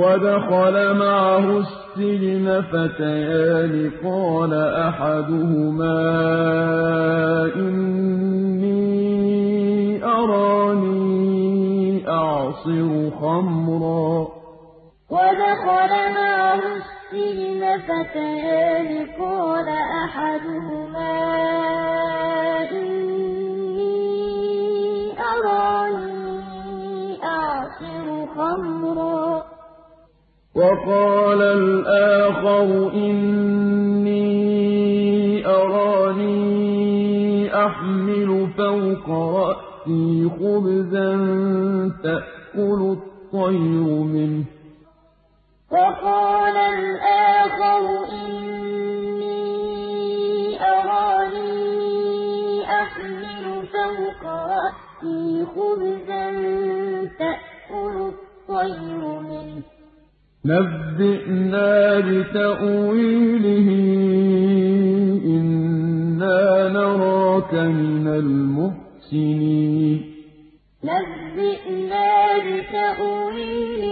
وَدَخَلَ مَعَهُ السِّجْنَ فَتَيَانِ قَالَ أَحَدُهُمَا إِنِّي أَرَانِي أَعْصِرُ خَمْرًا ۖ. وَقَالَ الْآخَرُ إِنِّي أَرَانِي أَحْمِلُ فَوْقَ رَأْسِي خُبْزًا تَأْكُلُ الطَّيْرُ مِنْهُ ۖ. وَقَالَ الْآخَرُ فَوْقَ رَأْسِي خُبْزًا تَأْكُلُ الطَّيْرُ مِنْهُ ۖ. نَبِّئْنَا بِتَأْوِيلِهِ ۖ إِنَّا نَرَاكَ مِنَ الْمُحْسِنِينَ. نَبِّئْنَا بِتَأْوِيلِهِ